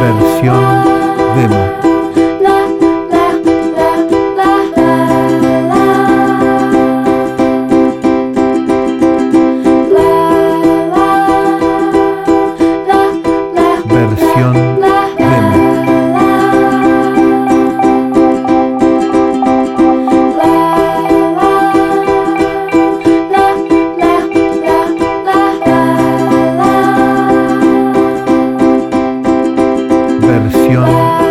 Versión demo. versión